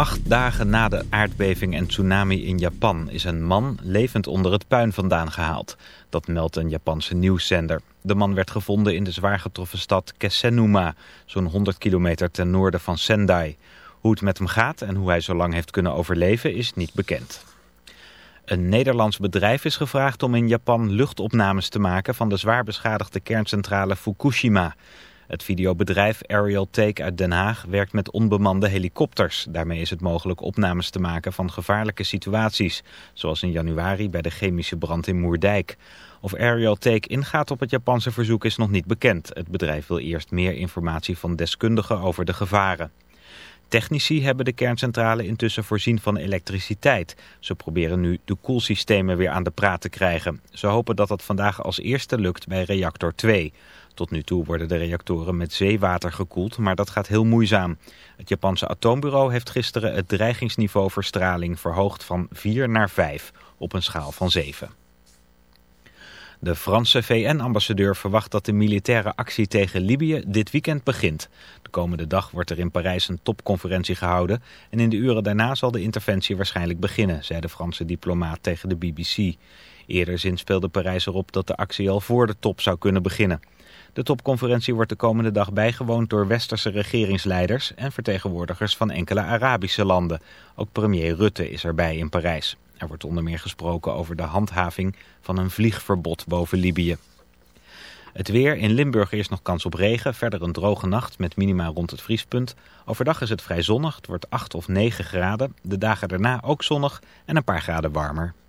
Acht dagen na de aardbeving en tsunami in Japan is een man levend onder het puin vandaan gehaald. Dat meldt een Japanse nieuwszender. De man werd gevonden in de zwaar getroffen stad Kesennuma, zo'n 100 kilometer ten noorden van Sendai. Hoe het met hem gaat en hoe hij zo lang heeft kunnen overleven is niet bekend. Een Nederlands bedrijf is gevraagd om in Japan luchtopnames te maken van de zwaar beschadigde kerncentrale Fukushima. Het videobedrijf Aerial Take uit Den Haag werkt met onbemande helikopters. Daarmee is het mogelijk opnames te maken van gevaarlijke situaties, zoals in januari bij de chemische brand in Moerdijk. Of Aerial Take ingaat op het Japanse verzoek is nog niet bekend. Het bedrijf wil eerst meer informatie van deskundigen over de gevaren. Technici hebben de kerncentrale intussen voorzien van elektriciteit. Ze proberen nu de koelsystemen weer aan de praat te krijgen. Ze hopen dat dat vandaag als eerste lukt bij reactor 2. Tot nu toe worden de reactoren met zeewater gekoeld, maar dat gaat heel moeizaam. Het Japanse atoombureau heeft gisteren het dreigingsniveau verstraling verhoogd van 4 naar 5 op een schaal van 7. De Franse VN-ambassadeur verwacht dat de militaire actie tegen Libië dit weekend begint. De komende dag wordt er in Parijs een topconferentie gehouden en in de uren daarna zal de interventie waarschijnlijk beginnen, zei de Franse diplomaat tegen de BBC. Eerder zinspeelde Parijs erop dat de actie al voor de top zou kunnen beginnen. De topconferentie wordt de komende dag bijgewoond door westerse regeringsleiders en vertegenwoordigers van enkele Arabische landen. Ook premier Rutte is erbij in Parijs. Er wordt onder meer gesproken over de handhaving van een vliegverbod boven Libië. Het weer in Limburg is nog kans op regen. Verder een droge nacht met minima rond het vriespunt. Overdag is het vrij zonnig. Het wordt 8 of 9 graden. De dagen daarna ook zonnig en een paar graden warmer.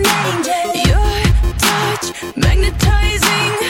An angel? Your touch magnetizing.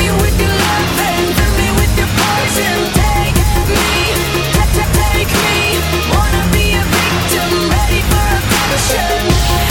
ocean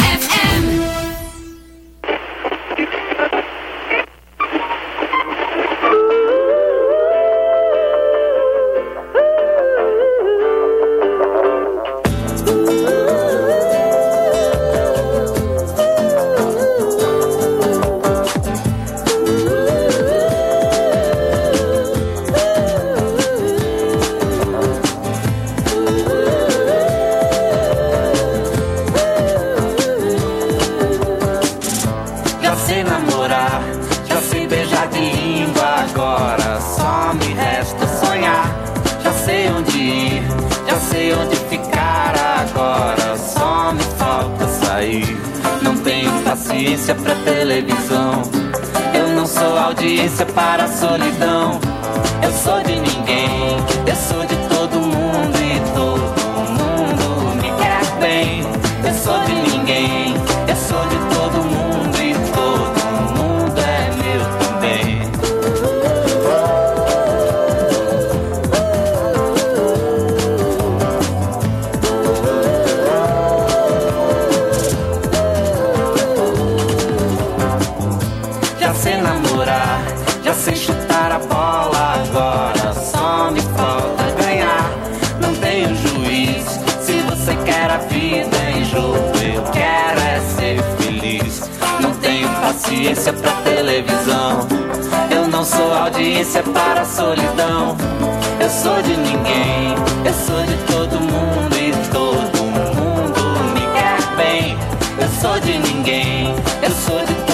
Sou de ninguém, eu sou de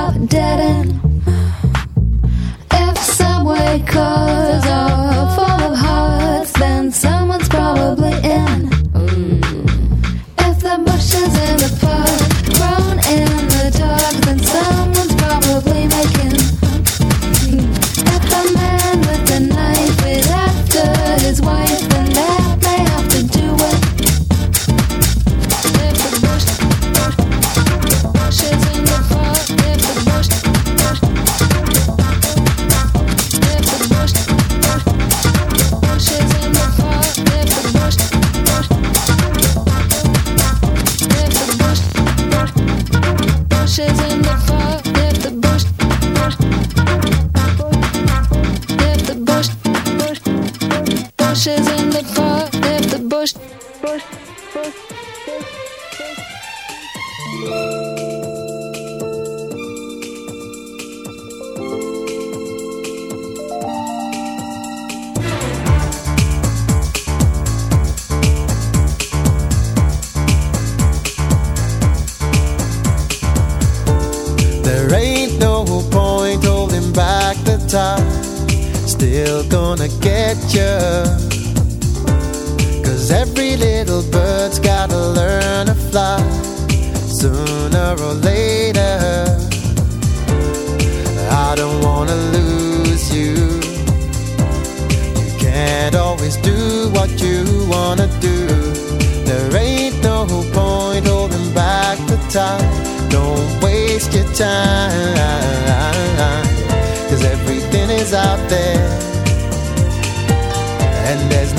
about dead end. If subway calls.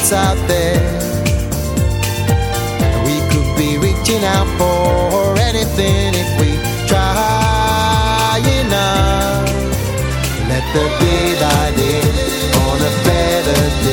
limits out there. We could be reaching out for anything if we try enough. Let the daylight in on a better day.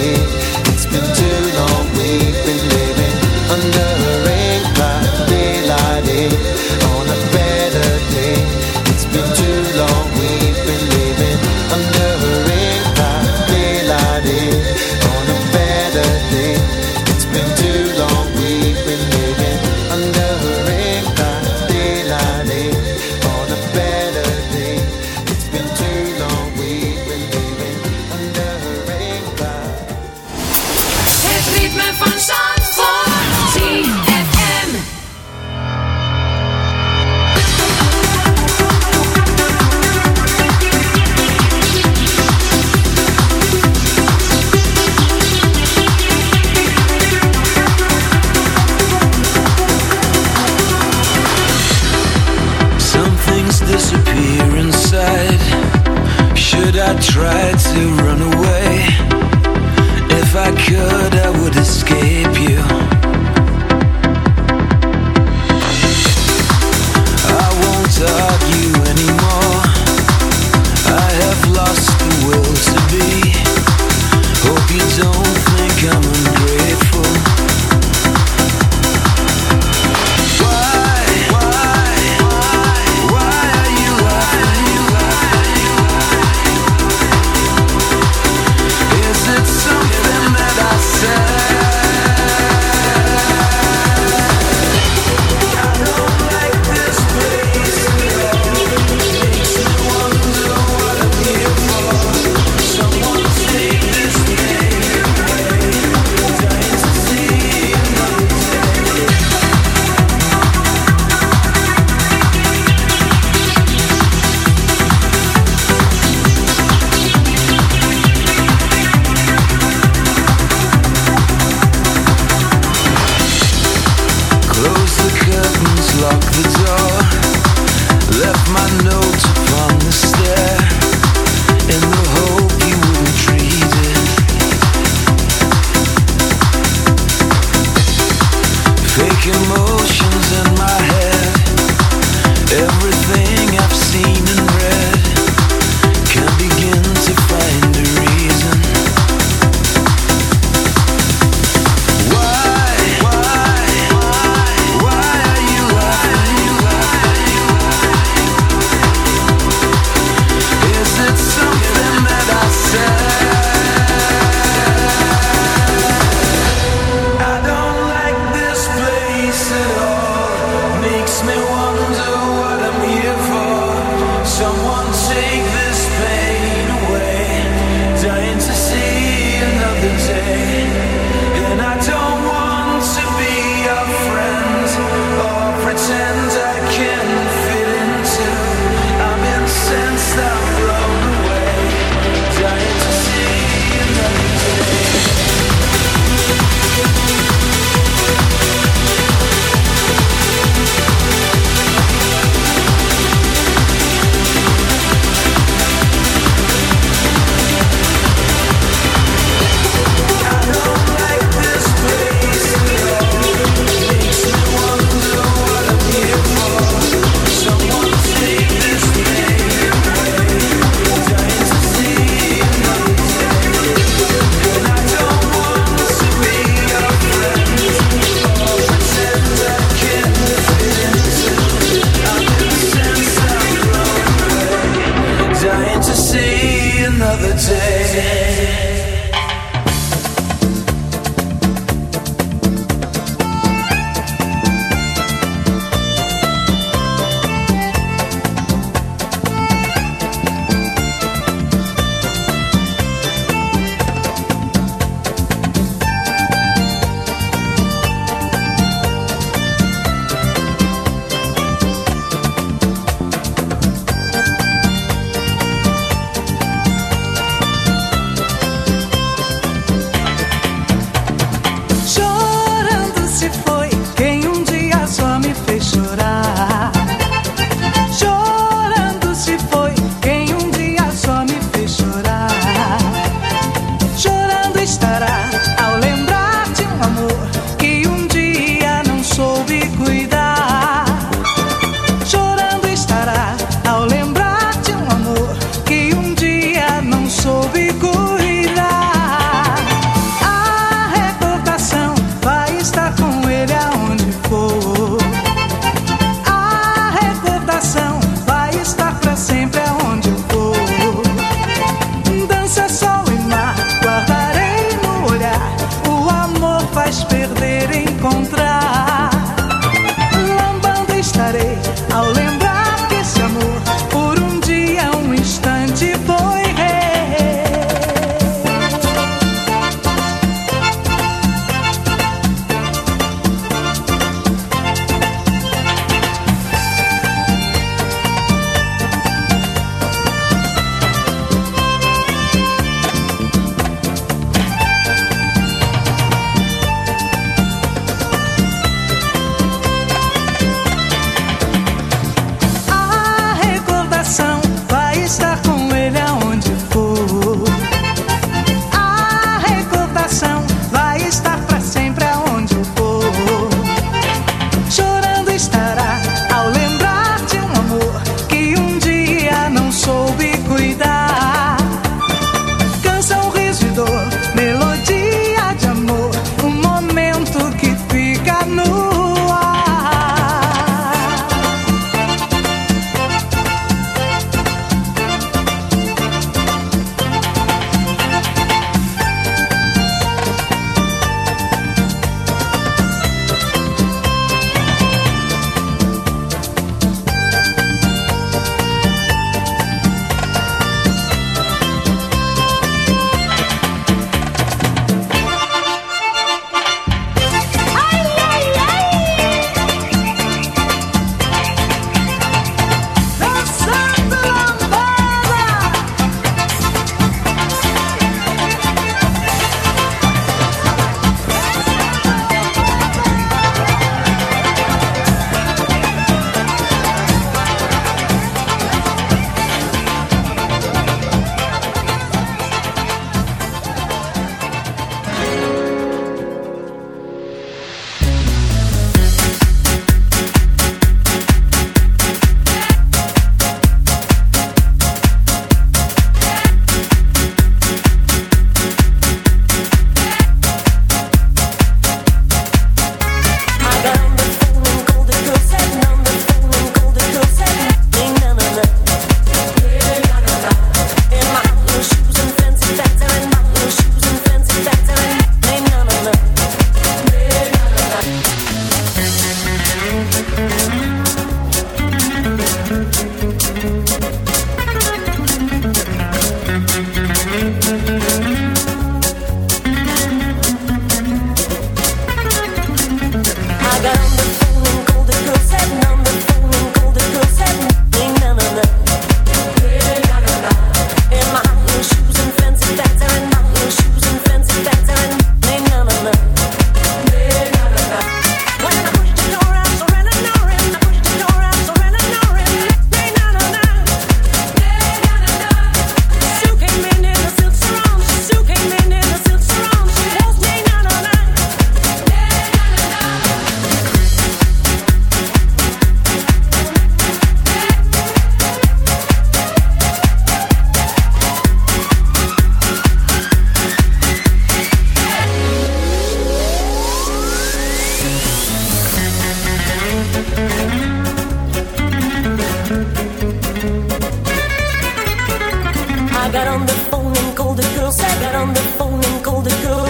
girls. I got on the phone and called the girl.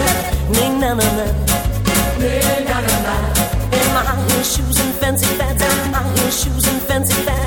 Na na na. Na na. In my high heel shoes fancy my high heel shoes and fancy pants.